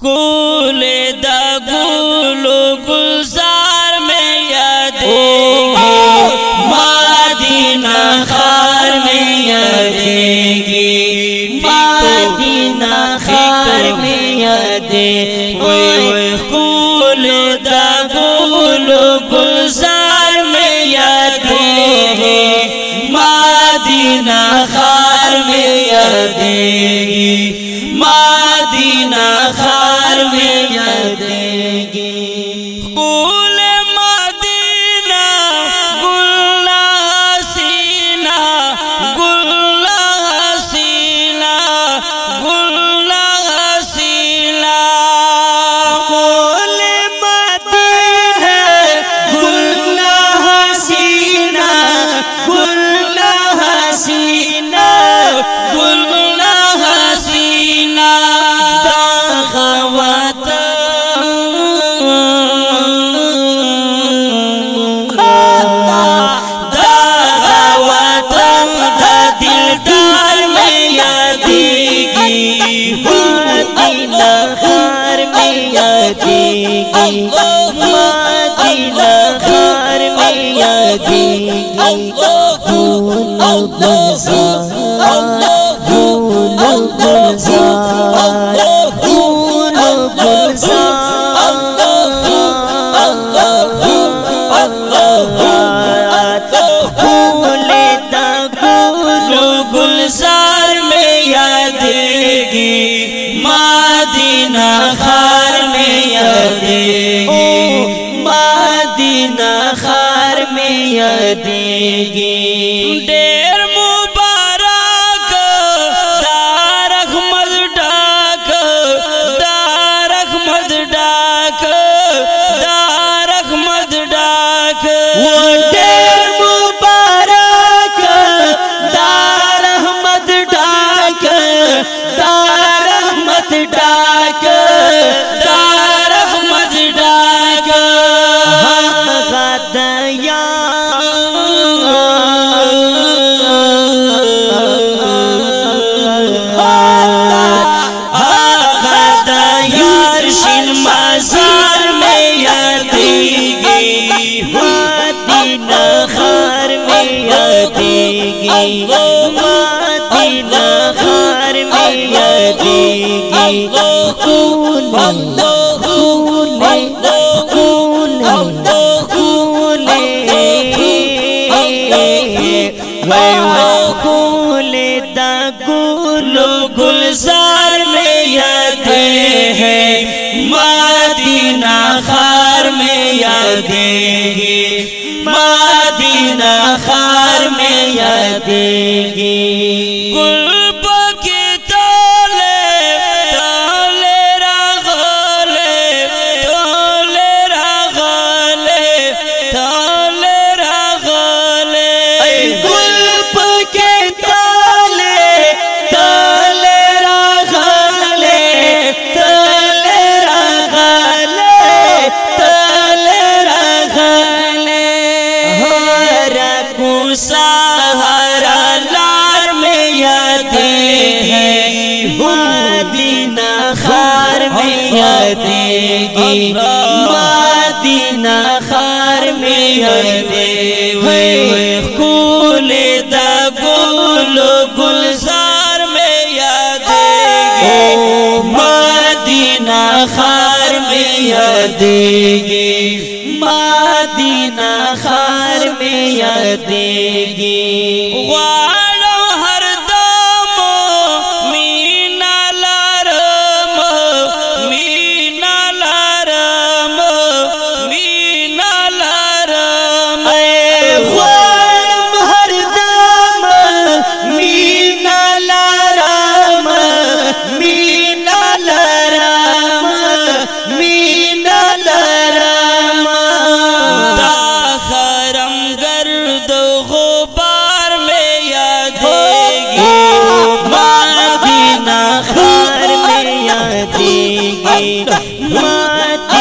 خکول دا گولو گلزار میں یادیگی مادینہ خار میں یادیگی مادینہ خار میں یادیگی خکول دا گولو گلزار میں یادیگی مادینہ خار میں یادیگی مادینہ خار میں مدینہ خار میں یادی گی گلزار پھول گلزار گلزار دا گلزار یاد گی خار میں خون خون خون دا گلزار میں یاد ہے مدینہ خار میں یاد گی مدینہ خار میں یاد گی گل خار میں یاد گی مدینہ خار میں یاد وے کول دا گل گلزار میں یاد گی مدینہ خار میں یاد گی مدینہ خار میں یاد گی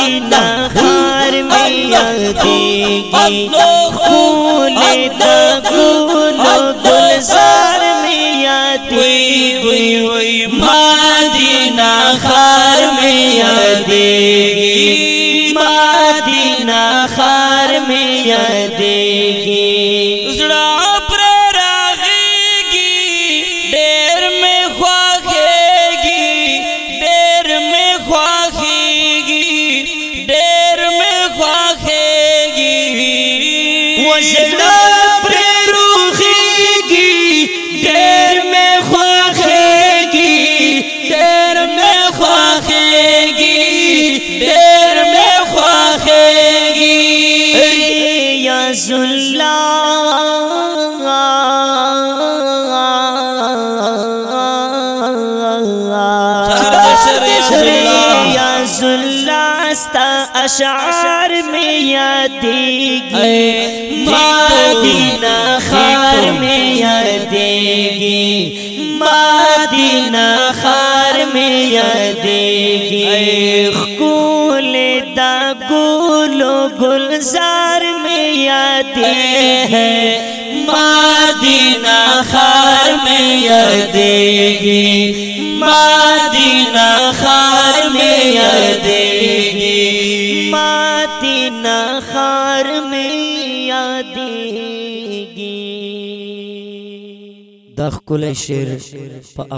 مدینہ میں یاد گی پھول گل گلزار میں یاد گی مدینہ خار میں میں یادیگی مدینہ خار میں یادیگی اشعار میں یادیگی مدینہ خار میں یادیگی مدینہ خار میں یادیگی خکول دا گولو گلزار میں یادیگی مادینہ خار میں یادیگی مادینہ خار میں یادیگی مادینہ خار میں دا خپل شعر په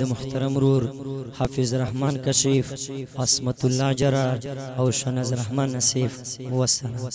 د محترم رور حافظ رحمان کشیف عصمت الله جرار او شنز رحمان نصیف. والسلام